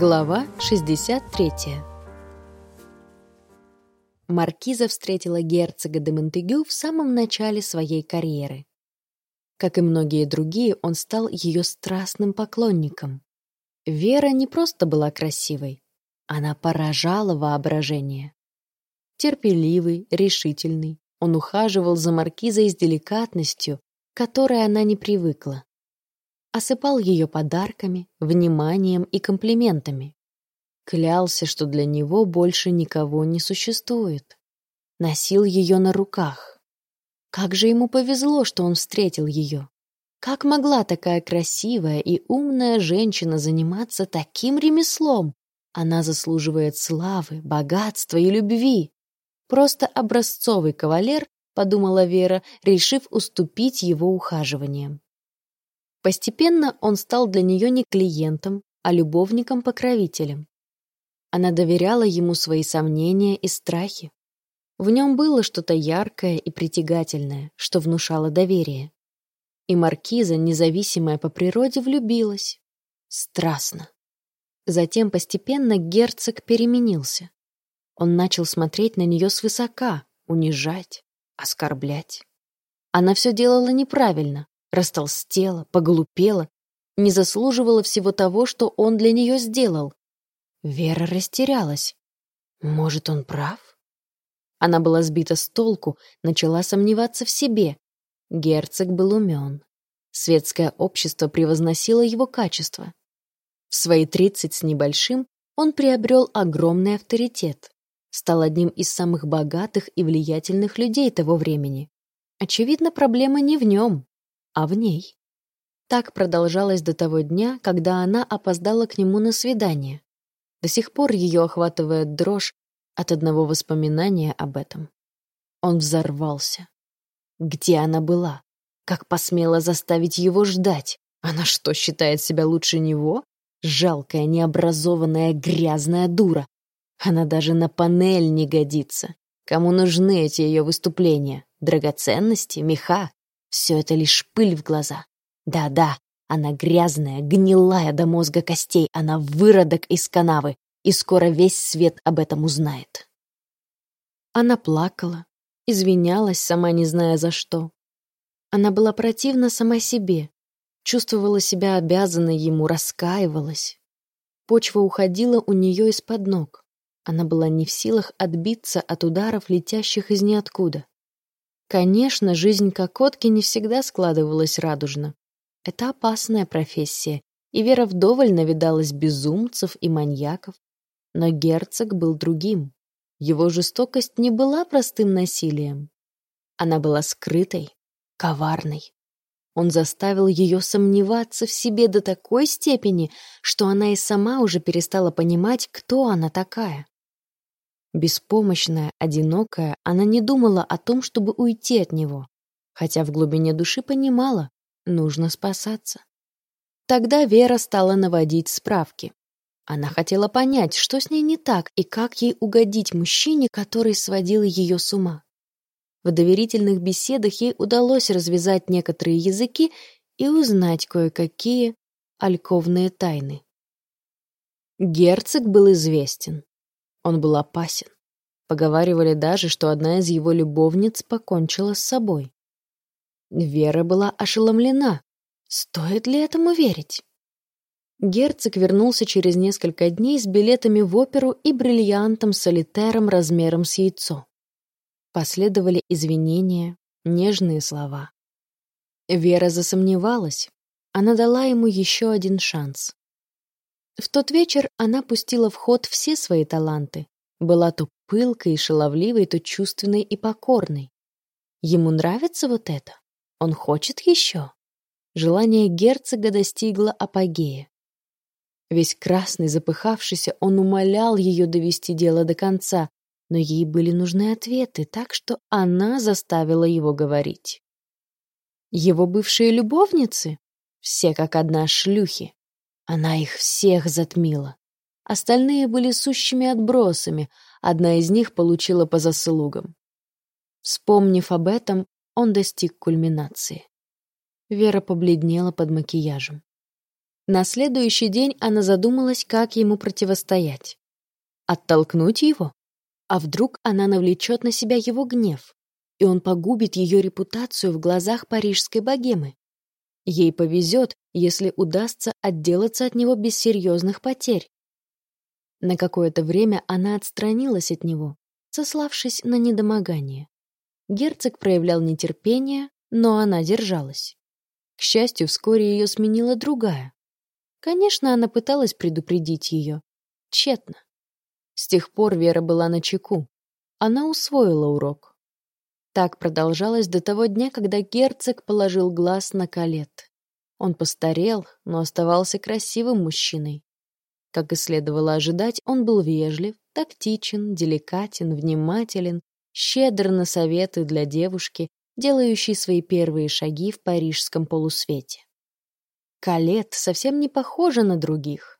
Глава 63 Маркиза встретила герцога де Монтегю в самом начале своей карьеры. Как и многие другие, он стал ее страстным поклонником. Вера не просто была красивой, она поражала воображение. Терпеливый, решительный, он ухаживал за Маркизой с деликатностью, к которой она не привыкла осыпал ее подарками, вниманием и комплиментами. Клялся, что для него больше никого не существует. Носил ее на руках. Как же ему повезло, что он встретил ее. Как могла такая красивая и умная женщина заниматься таким ремеслом? Она заслуживает славы, богатства и любви. Просто образцовый кавалер, подумала Вера, решив уступить его ухаживаниям. Постепенно он стал для нее не клиентом, а любовником-покровителем. Она доверяла ему свои сомнения и страхи. В нем было что-то яркое и притягательное, что внушало доверие. И маркиза, независимая по природе, влюбилась. Страстно. Затем постепенно герцог переменился. Он начал смотреть на нее свысока, унижать, оскорблять. Она все делала неправильно, растолстела, поглупела, не заслуживала всего того, что он для нее сделал. Вера растерялась. Может, он прав? Она была сбита с толку, начала сомневаться в себе. Герцог был умен. Светское общество превозносило его качество. В свои тридцать с небольшим он приобрел огромный авторитет, стал одним из самых богатых и влиятельных людей того времени. Очевидно, проблема не в нем, а в ней. Так продолжалось до того дня, когда она опоздала к нему на свидание. До сих пор ее охватывает дрожь от одного воспоминания об этом. Он взорвался. Где она была? Как посмела заставить его ждать? Она что, считает себя лучше него? Жалкая, необразованная, грязная дура. Она даже на панель не годится. Кому нужны эти ее выступления? Драгоценности? Меха? Все это лишь пыль в глаза. Да-да, она грязная, гнилая до мозга костей, она выродок из канавы, и скоро весь свет об этом узнает. Она плакала, извинялась, сама не зная за что. Она была противна сама себе, чувствовала себя обязанной ему, раскаивалась. Почва уходила у нее из-под ног. Она была не в силах отбиться от ударов, летящих из ниоткуда. Конечно, жизнь кокотки не всегда складывалась радужно. Это опасная профессия, и Вера вдоволь навидалась безумцев и маньяков. Но герцог был другим. Его жестокость не была простым насилием. Она была скрытой, коварной. Он заставил ее сомневаться в себе до такой степени, что она и сама уже перестала понимать, кто она такая. Беспомощная, одинокая, она не думала о том, чтобы уйти от него, хотя в глубине души понимала, нужно спасаться. Тогда Вера стала наводить справки. Она хотела понять, что с ней не так и как ей угодить мужчине, который сводил ее с ума. В доверительных беседах ей удалось развязать некоторые языки и узнать кое-какие альковные тайны. Герцог был известен. Он был опасен. Поговаривали даже, что одна из его любовниц покончила с собой. Вера была ошеломлена. Стоит ли этому верить? Герцог вернулся через несколько дней с билетами в оперу и бриллиантом-солитером размером с яйцо. Последовали извинения, нежные слова. Вера засомневалась. Она дала ему еще один шанс. В тот вечер она пустила в ход все свои таланты. Была то пылкой и шаловливой, то чувственной и покорной. Ему нравится вот это? Он хочет еще? Желание герцога достигло апогея. Весь красный, запыхавшийся, он умолял ее довести дело до конца, но ей были нужны ответы, так что она заставила его говорить. Его бывшие любовницы? Все как одна шлюхи. Она их всех затмила. Остальные были сущими отбросами, одна из них получила по заслугам. Вспомнив об этом, он достиг кульминации. Вера побледнела под макияжем. На следующий день она задумалась, как ему противостоять. Оттолкнуть его? А вдруг она навлечет на себя его гнев, и он погубит ее репутацию в глазах парижской богемы? Ей повезет, если удастся отделаться от него без серьезных потерь. На какое-то время она отстранилась от него, сославшись на недомогание. Герцог проявлял нетерпение, но она держалась. К счастью, вскоре ее сменила другая. Конечно, она пыталась предупредить ее. Тщетно. С тех пор Вера была на чеку. Она усвоила урок. Так продолжалось до того дня, когда герцог положил глаз на Калет. Он постарел, но оставался красивым мужчиной. Как и следовало ожидать, он был вежлив, тактичен, деликатен, внимателен, щедр на советы для девушки, делающей свои первые шаги в парижском полусвете. Калет совсем не похожа на других.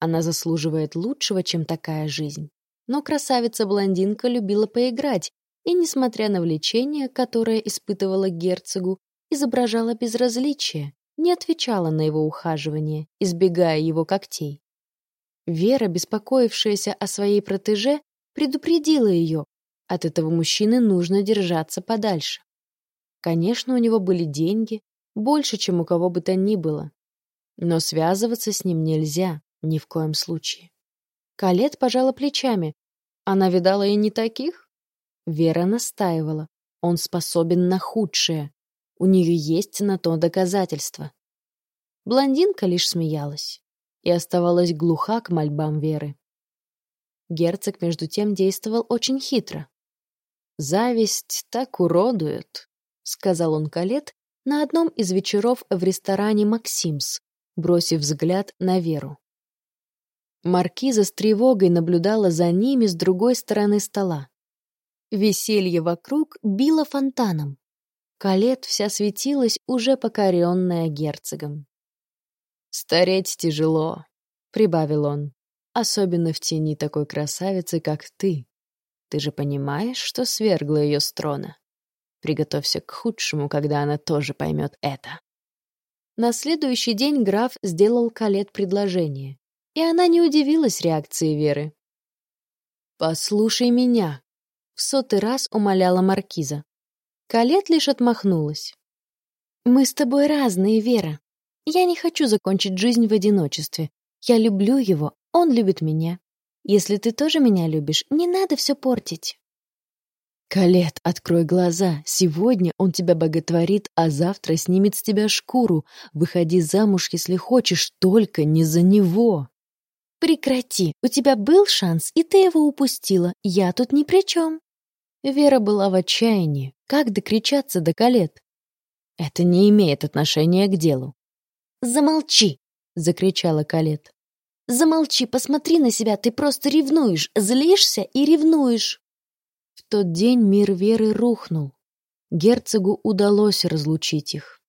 Она заслуживает лучшего, чем такая жизнь. Но красавица-блондинка любила поиграть, и, несмотря на влечение, которое испытывала герцогу, изображала безразличие, не отвечала на его ухаживание, избегая его когтей. Вера, беспокоившаяся о своей протеже, предупредила ее. От этого мужчины нужно держаться подальше. Конечно, у него были деньги, больше, чем у кого бы то ни было. Но связываться с ним нельзя, ни в коем случае. Калет пожала плечами. Она видала и не таких. Вера настаивала. Он способен на худшее. У нее есть на то доказательства. Блондинка лишь смеялась и оставалась глуха к мольбам Веры. Герцог, между тем, действовал очень хитро. «Зависть так уродует», — сказал он Калет на одном из вечеров в ресторане «Максимс», бросив взгляд на Веру. Маркиза с тревогой наблюдала за ними с другой стороны стола. Веселье вокруг било фонтаном. Калет вся светилась, уже покоренная герцогом. «Стареть тяжело», — прибавил он, «особенно в тени такой красавицы, как ты. Ты же понимаешь, что свергла ее с трона? Приготовься к худшему, когда она тоже поймет это». На следующий день граф сделал Калет предложение, и она не удивилась реакции Веры. «Послушай меня», — в сотый раз умоляла Маркиза. Калет лишь отмахнулась. «Мы с тобой разные, Вера. Я не хочу закончить жизнь в одиночестве. Я люблю его, он любит меня. Если ты тоже меня любишь, не надо все портить». «Калет, открой глаза. Сегодня он тебя боготворит, а завтра снимет с тебя шкуру. Выходи замуж, если хочешь, только не за него». «Прекрати. У тебя был шанс, и ты его упустила. Я тут ни при чем». Вера была в отчаянии. Как докричаться до колет? Это не имеет отношения к делу. «Замолчи!» — закричала Калет. «Замолчи, посмотри на себя, ты просто ревнуешь, злишься и ревнуешь!» В тот день мир Веры рухнул. Герцогу удалось разлучить их.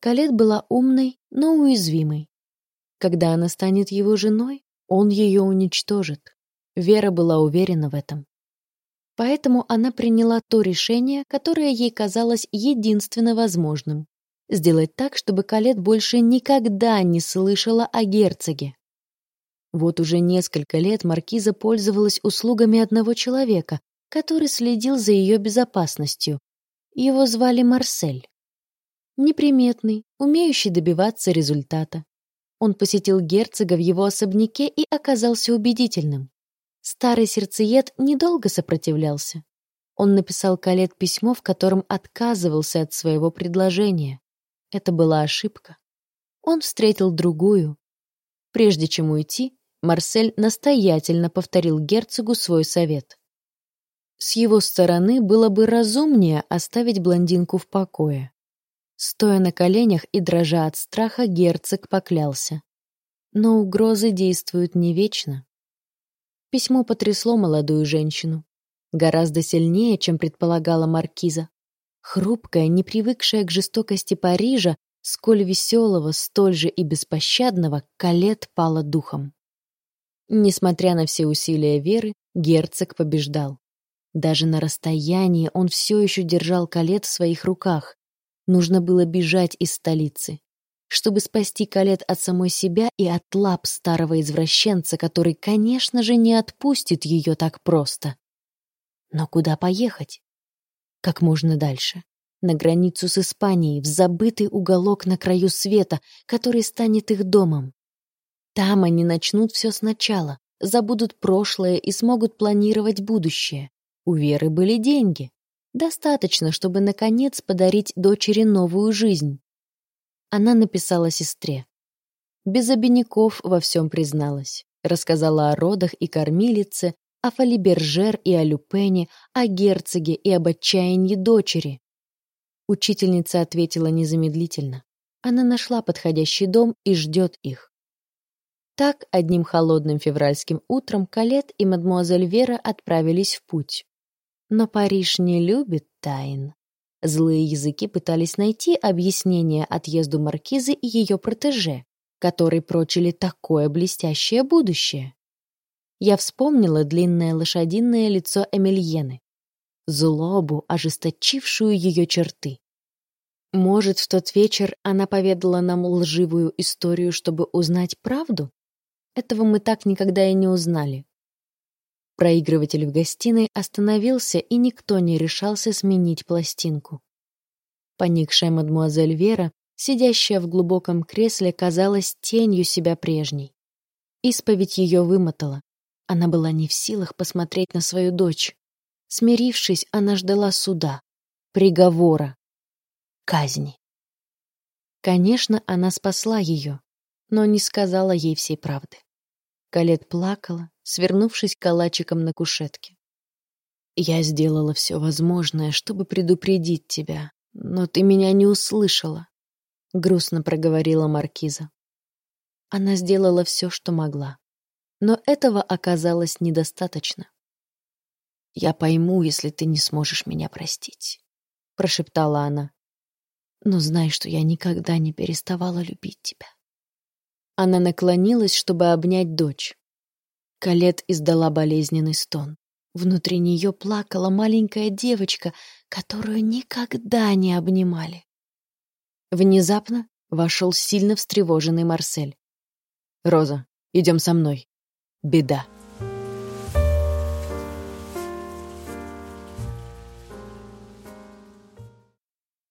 Калет была умной, но уязвимой. Когда она станет его женой, он ее уничтожит. Вера была уверена в этом. Поэтому она приняла то решение, которое ей казалось единственно возможным сделать так, чтобы Калет больше никогда не слышала о герцоге. Вот уже несколько лет маркиза пользовалась услугами одного человека, который следил за ее безопасностью. Его звали Марсель. Неприметный, умеющий добиваться результата. Он посетил герцога в его особняке и оказался убедительным. Старый сердцеед недолго сопротивлялся. Он написал Калет письмо, в котором отказывался от своего предложения. Это была ошибка. Он встретил другую. Прежде чем уйти, Марсель настоятельно повторил герцогу свой совет. С его стороны было бы разумнее оставить блондинку в покое. Стоя на коленях и дрожа от страха, герцог поклялся. Но угрозы действуют не вечно. Письмо потрясло молодую женщину. Гораздо сильнее, чем предполагала маркиза. Хрупкая, не привыкшая к жестокости Парижа, сколь веселого, столь же и беспощадного, Калет пала духом. Несмотря на все усилия Веры, герцог побеждал. Даже на расстоянии он все еще держал Калет в своих руках. Нужно было бежать из столицы. Чтобы спасти Калет от самой себя и от лап старого извращенца, который, конечно же, не отпустит ее так просто. Но куда поехать? Как можно дальше? На границу с Испанией, в забытый уголок на краю света, который станет их домом. Там они начнут все сначала, забудут прошлое и смогут планировать будущее. У Веры были деньги. Достаточно, чтобы, наконец, подарить дочери новую жизнь. Она написала сестре. Без обиняков во всем призналась. Рассказала о родах и кормилице, о Фалибержер и о Люпене, о герцоге и об отчаянии дочери. Учительница ответила незамедлительно. Она нашла подходящий дом и ждет их. Так, одним холодным февральским утром Калет и мадмуазель Вера отправились в путь. Но Париж не любит тайн. Злые языки пытались найти объяснение отъезду маркизы и ее протеже, которые прочили такое блестящее будущее. Я вспомнила длинное лошадиное лицо Эмильены, злобу, ожесточившую ее черты. Может, в тот вечер она поведала нам лживую историю, чтобы узнать правду? Этого мы так никогда и не узнали. Проигрыватель в гостиной остановился, и никто не решался сменить пластинку. Поникшая мадмуазель Вера, сидящая в глубоком кресле, казалась тенью себя прежней. Исповедь ее вымотала. Она была не в силах посмотреть на свою дочь. Смирившись, она ждала суда, приговора, казни. Конечно, она спасла ее, но не сказала ей всей правды. Калет плакала, свернувшись калачиком на кушетке. «Я сделала все возможное, чтобы предупредить тебя, но ты меня не услышала», — грустно проговорила Маркиза. Она сделала все, что могла, но этого оказалось недостаточно. «Я пойму, если ты не сможешь меня простить», — прошептала она. «Но знай, что я никогда не переставала любить тебя». Она наклонилась, чтобы обнять дочь. Калет издала болезненный стон. Внутри нее плакала маленькая девочка, которую никогда не обнимали. Внезапно вошел сильно встревоженный Марсель. «Роза, идем со мной. Беда».